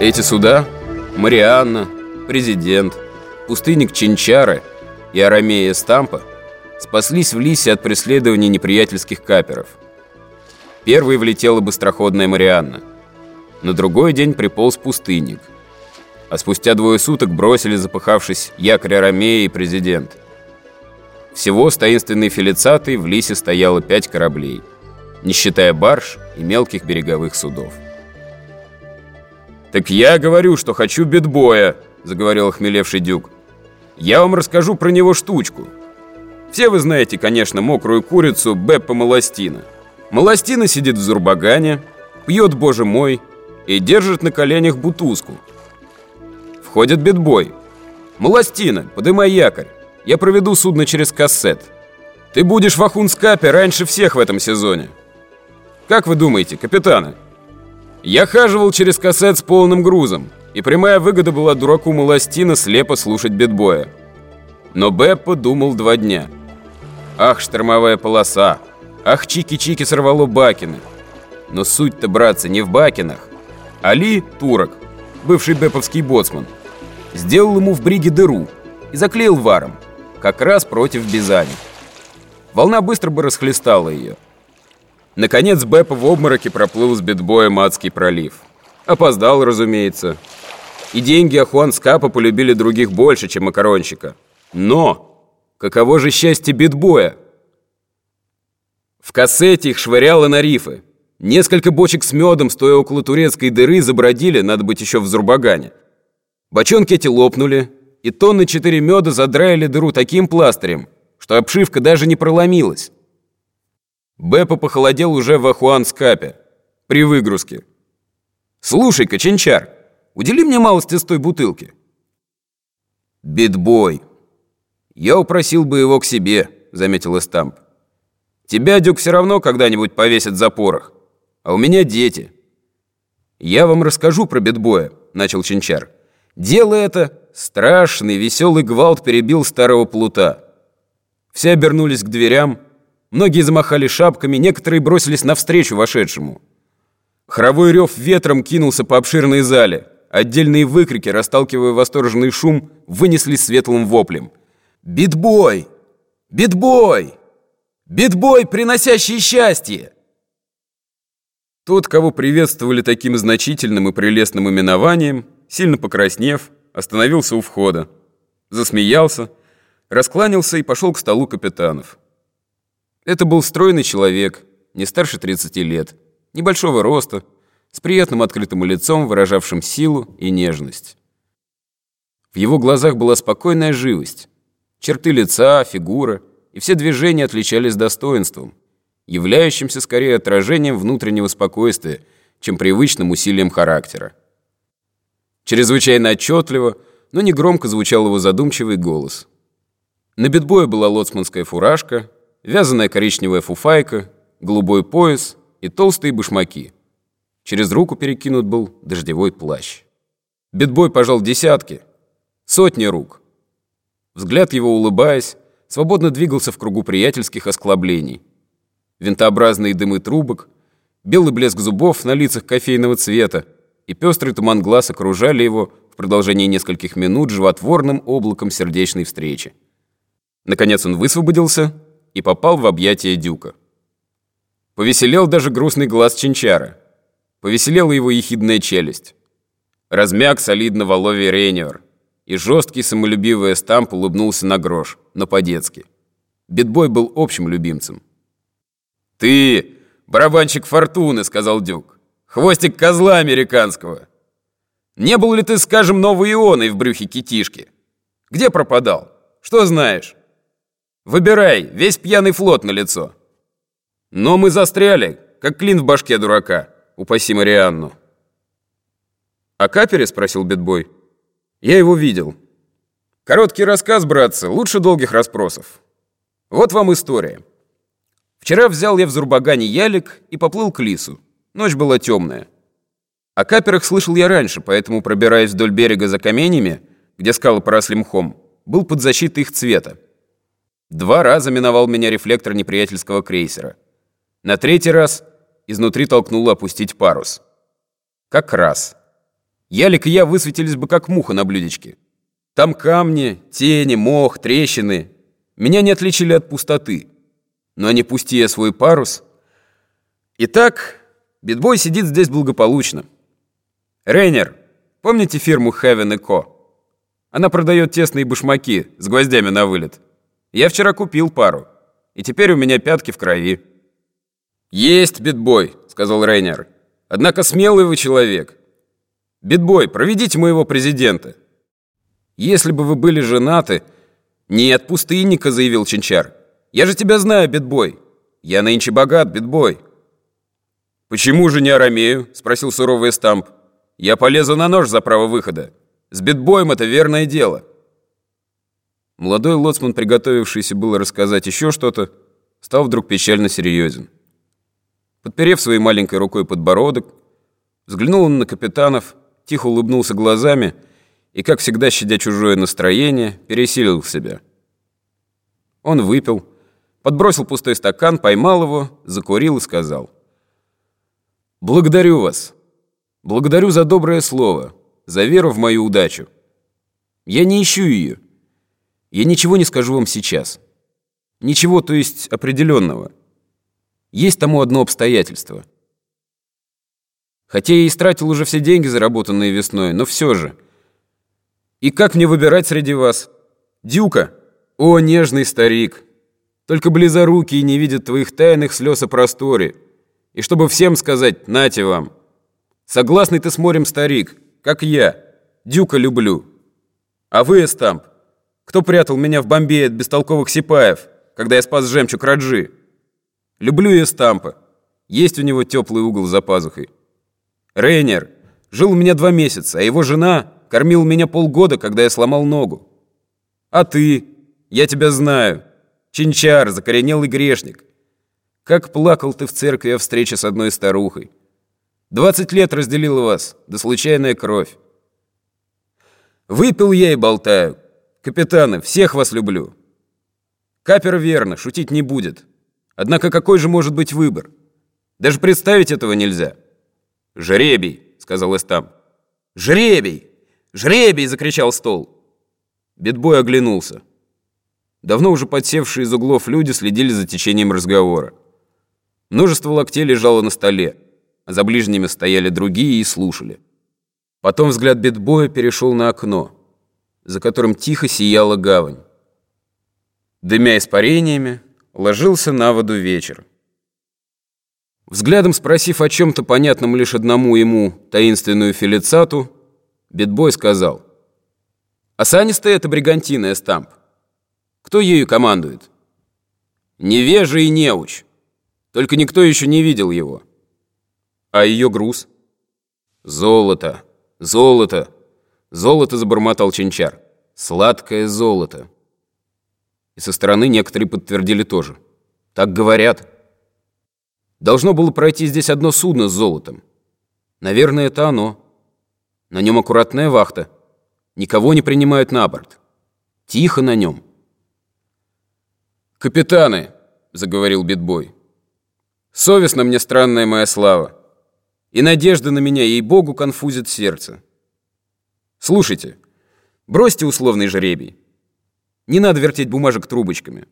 Эти суда – Марианна, Президент, Пустынник Чинчары и Арамея Стампа – спаслись в Лисе от преследования неприятельских каперов. Первой влетела быстроходная Марианна. На другой день приполз Пустынник. А спустя двое суток бросили, запыхавшись, якорь Арамея и Президент. Всего с таинственной Фелицатой в Лисе стояло пять кораблей, не считая барж и мелких береговых судов. «Так я говорю, что хочу битбоя», — заговорил охмелевший Дюк. «Я вам расскажу про него штучку. Все вы знаете, конечно, мокрую курицу Беппа Маластина. Маластина сидит в зурбагане, пьет, боже мой, и держит на коленях бутузку. Входит битбой. «Маластина, подымай якорь. Я проведу судно через кассет. Ты будешь в Ахунскапе раньше всех в этом сезоне. Как вы думаете, капитаны?» Я хаживал через кассет с полным грузом, и прямая выгода была дураку Маластина слепо слушать битбоя. Но Беппо думал два дня. Ах, штормовая полоса! Ах, чики-чики сорвало Бакины! Но суть-то, братцы, не в Бакинах. Али, турок, бывший беповский боцман, сделал ему в бриге дыру и заклеил варом, как раз против Бизани. Волна быстро бы расхлестала ее. Наконец Беппа в обмороке проплыл с битбоем Адский пролив. Опоздал, разумеется. И деньги Ахуан Скапа полюбили других больше, чем макаронщика. Но каково же счастье битбоя? В кассете их швыряло на рифы. Несколько бочек с медом, стоя около турецкой дыры, забродили, надо быть еще в Зурбагане. Бочонки эти лопнули, и тонны четыре меда задраили дыру таким пластырем, что обшивка даже не проломилась. Беппа похолодел уже в Ахуанскапе, при выгрузке. «Слушай, Коченчар, удели мне малость из той бутылки». «Битбой. Я упросил бы его к себе», — заметил Эстамп. «Тебя, Дюк, все равно когда-нибудь повесят за порох, а у меня дети». «Я вам расскажу про битбоя», — начал Чинчар. «Дело это страшный, веселый гвалт перебил старого плута». Все обернулись к дверям, Многие замахали шапками, некоторые бросились навстречу вошедшему. Хоровой рев ветром кинулся по обширной зале. Отдельные выкрики, расталкивая восторженный шум, вынеслись светлым воплем. «Битбой! Битбой! Битбой, приносящий счастье!» Тот, кого приветствовали таким значительным и прелестным именованием, сильно покраснев, остановился у входа, засмеялся, раскланялся и пошел к столу капитанов. Это был стройный человек, не старше 30 лет, небольшого роста, с приятным открытым лицом, выражавшим силу и нежность. В его глазах была спокойная живость. Черты лица, фигура и все движения отличались достоинством, являющимся скорее отражением внутреннего спокойствия, чем привычным усилием характера. Чрезвычайно отчетливо, но не громко звучал его задумчивый голос. На битбое была лоцманская фуражка, вязаная коричневая фуфайка, голубой пояс и толстые башмаки. Через руку перекинут был дождевой плащ. Битбой пожал десятки, сотни рук. Взгляд его, улыбаясь, свободно двигался в кругу приятельских осклаблений. Винтообразные дымы трубок, белый блеск зубов на лицах кофейного цвета и пестрый туман глаз окружали его в продолжении нескольких минут животворным облаком сердечной встречи. Наконец он высвободился и попал в объятия Дюка. Повеселел даже грустный глаз Чинчара. Повеселела его ехидная челюсть. Размяк солидно Воловий Рейниор, и жесткий самолюбивый эстамп улыбнулся на грош, но по-детски. Битбой был общим любимцем. «Ты, барабанщик фортуны», — сказал Дюк. «Хвостик козла американского. Не был ли ты, скажем, новой ионой в брюхе китишки? Где пропадал? Что знаешь?» Выбирай, весь пьяный флот на лицо. Но мы застряли, как клин в башке дурака. Упаси Марианну. «О капере?» — спросил Битбой. «Я его видел. Короткий рассказ, братцы, лучше долгих расспросов. Вот вам история. Вчера взял я в Зурбагане ялик и поплыл к лису. Ночь была темная. О каперах слышал я раньше, поэтому, пробираясь вдоль берега за каменями, где скалы поросли мхом, был под защитой их цвета. Два раза миновал меня рефлектор неприятельского крейсера. На третий раз изнутри толкнуло опустить парус. Как раз. Ялик и я высветились бы как муха на блюдечке. Там камни, тени, мох, трещины. Меня не отличили от пустоты. Но не пусти я свой парус. Итак, битбой сидит здесь благополучно. Рейнер, помните фирму Heaven Co? Она продает тесные башмаки с гвоздями на вылет. Я вчера купил пару, и теперь у меня пятки в крови. «Есть, битбой», — сказал Рейнер. «Однако смелый вы человек. Битбой, проведите моего президента». «Если бы вы были женаты...» «Нет, пустынника», — заявил Чинчар. «Я же тебя знаю, битбой. Я нынче богат, битбой». «Почему же не Арамею?» — спросил суровый Стамп. «Я полезу на нож за право выхода. С битбоем это верное дело». Молодой лоцман, приготовившийся было рассказать еще что-то, стал вдруг печально серьезен. Подперев своей маленькой рукой подбородок, взглянул он на капитанов, тихо улыбнулся глазами и, как всегда, щадя чужое настроение, пересилил себя. Он выпил, подбросил пустой стакан, поймал его, закурил и сказал. «Благодарю вас. Благодарю за доброе слово, за веру в мою удачу. Я не ищу ее. Я ничего не скажу вам сейчас. Ничего, то есть определенного. Есть тому одно обстоятельство. Хотя я истратил уже все деньги, заработанные весной, но все же. И как мне выбирать среди вас? Дюка? О, нежный старик! Только близорукие не видят твоих тайных слез о просторе. И чтобы всем сказать, нате вам. Согласный ты с морем, старик, как я. Дюка люблю. А вы, Эстамп, кто прятал меня в Бомбее от бестолковых сипаев, когда я спас жемчуг Раджи? Люблю я Стампа. Есть у него теплый угол за пазухой. Рейнер жил у меня два месяца, а его жена кормила меня полгода, когда я сломал ногу. А ты? Я тебя знаю. Чинчар, закоренелый грешник. Как плакал ты в церкви о встрече с одной старухой. Двадцать лет разделила вас, да случайная кровь. Выпил я и болтаю. Капитаны, всех вас люблю. Капер верно, шутить не будет. Однако какой же может быть выбор? Даже представить этого нельзя. «Жребий», — сказал Эстам. «Жребий! Жребий!» — закричал стол. Битбой оглянулся. Давно уже подсевшие из углов люди следили за течением разговора. Множество локтей лежало на столе, а за ближними стояли другие и слушали. Потом взгляд битбоя перешел на окно, за которым тихо сияла гавань. Дымя испарениями, ложился на воду вечер. Взглядом спросив о чем-то понятном лишь одному ему таинственную филицату, Битбой сказал, «Осанистая это бригантина, Эстамп. Кто ею командует?» «Невежа и неуч. Только никто еще не видел его. А ее груз?» «Золото, золото, золото», — забормотал Чинчар. «Сладкое золото». И со стороны некоторые подтвердили тоже. Так говорят. Должно было пройти здесь одно судно с золотом. Наверное, это оно. На нем аккуратная вахта. Никого не принимают на борт. Тихо на нем. «Капитаны», — заговорил Битбой, — «совестна мне странная моя слава, и надежда на меня, ей-богу, конфузит сердце. Слушайте, бросьте условный жребий. Не надо вертеть бумажек трубочками.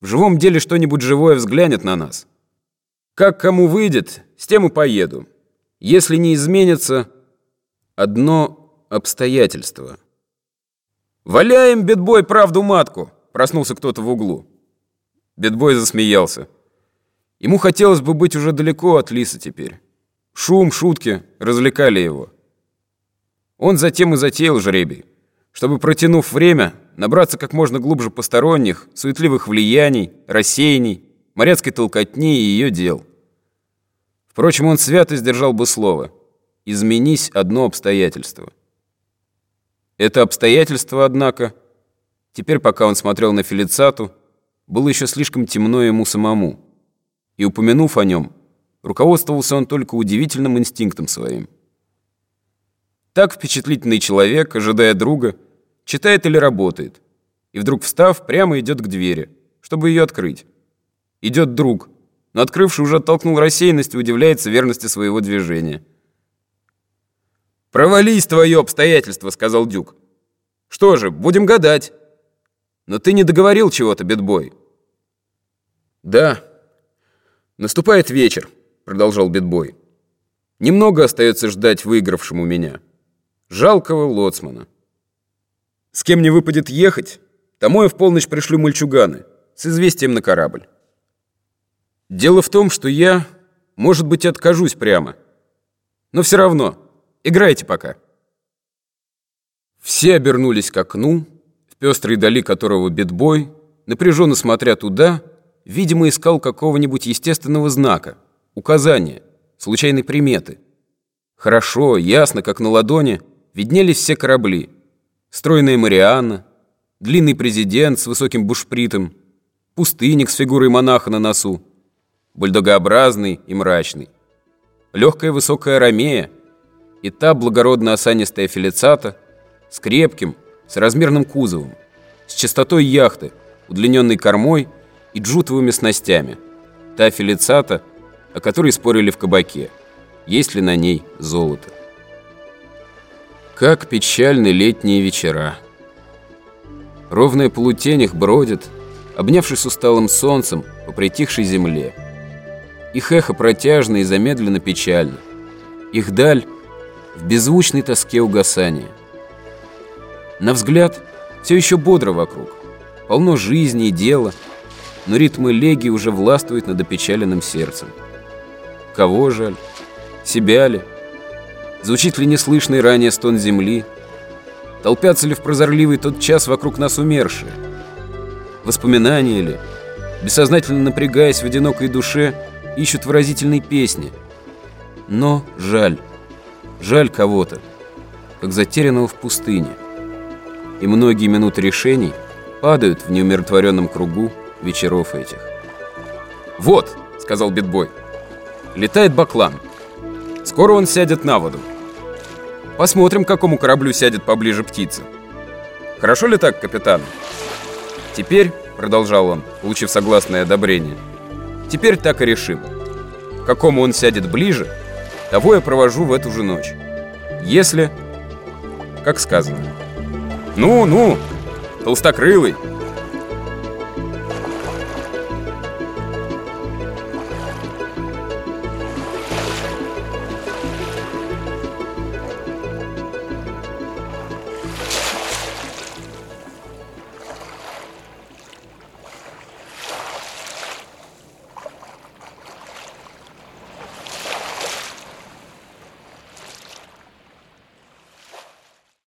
В живом деле что-нибудь живое взглянет на нас. Как кому выйдет, с тем и поеду. Если не изменится, одно обстоятельство. «Валяем, бедбой, правду матку!» Проснулся кто-то в углу. Бедбой засмеялся. Ему хотелось бы быть уже далеко от Лиса теперь. Шум, шутки развлекали его. Он затем и затеял жребий, чтобы, протянув время, набраться как можно глубже посторонних, суетливых влияний, рассеяний, моряцкой толкотни и ее дел. Впрочем, он свято сдержал бы слово. Изменись одно обстоятельство. Это обстоятельство, однако, теперь, пока он смотрел на Фелицату, было еще слишком темно ему самому. И, упомянув о нем, руководствовался он только удивительным инстинктом своим. Так впечатлительный человек, ожидая друга, читает или работает, и вдруг, встав, прямо идет к двери, чтобы ее открыть. Идет друг, но открывший уже оттолкнул рассеянность и удивляется верности своего движения. «Провались твое обстоятельство», — сказал Дюк. «Что же, будем гадать. Но ты не договорил чего-то, битбой». «Да, наступает вечер», — продолжал битбой. «Немного остается ждать выигравшему меня. Жалкого лоцмана. С кем не выпадет ехать, тому я в полночь пришлю мальчуганы с известием на корабль. Дело в том, что я, может быть, откажусь прямо. Но все равно, играйте пока». Все обернулись к окну, в пестрой дали которого битбой, напряженно смотря туда, видимо, искал какого-нибудь естественного знака, указания, случайной приметы. Хорошо, ясно, как на ладони, виднелись все корабли. Стройная Марианна, длинный президент с высоким бушпритом, пустынник с фигурой монаха на носу, бульдогообразный и мрачный, легкая высокая ромея и та благородно-осанистая фелицата с крепким, с размерным кузовом, с частотой яхты, удлиненной кормой и джутовыми снастями. Та фелицата, о которой спорили в кабаке, есть ли на ней золото. Как печальны летние вечера. Ровная полутень их бродит, обнявшись усталым солнцем по притихшей земле. Их эхо протяжно и замедленно печально. Их даль в беззвучной тоске угасания. На взгляд все еще бодро вокруг. Полно жизни и дела – но ритмы леги уже властвуют над опечаленным сердцем. Кого жаль? Себя ли? Звучит ли неслышный ранее стон земли? Толпятся ли в прозорливый тот час вокруг нас умершие? Воспоминания ли, бессознательно напрягаясь в одинокой душе, ищут выразительной песни? Но жаль, жаль кого-то, как затерянного в пустыне. И многие минуты решений падают в неумиротворенном кругу, вечеров этих. «Вот», — сказал Битбой, — «летает баклан. Скоро он сядет на воду. Посмотрим, к какому кораблю сядет поближе птица. Хорошо ли так, капитан?» «Теперь», — продолжал он, получив согласное одобрение, «теперь так и решим. К какому он сядет ближе, того я провожу в эту же ночь. Если...» Как сказано. «Ну, ну, толстокрылый!»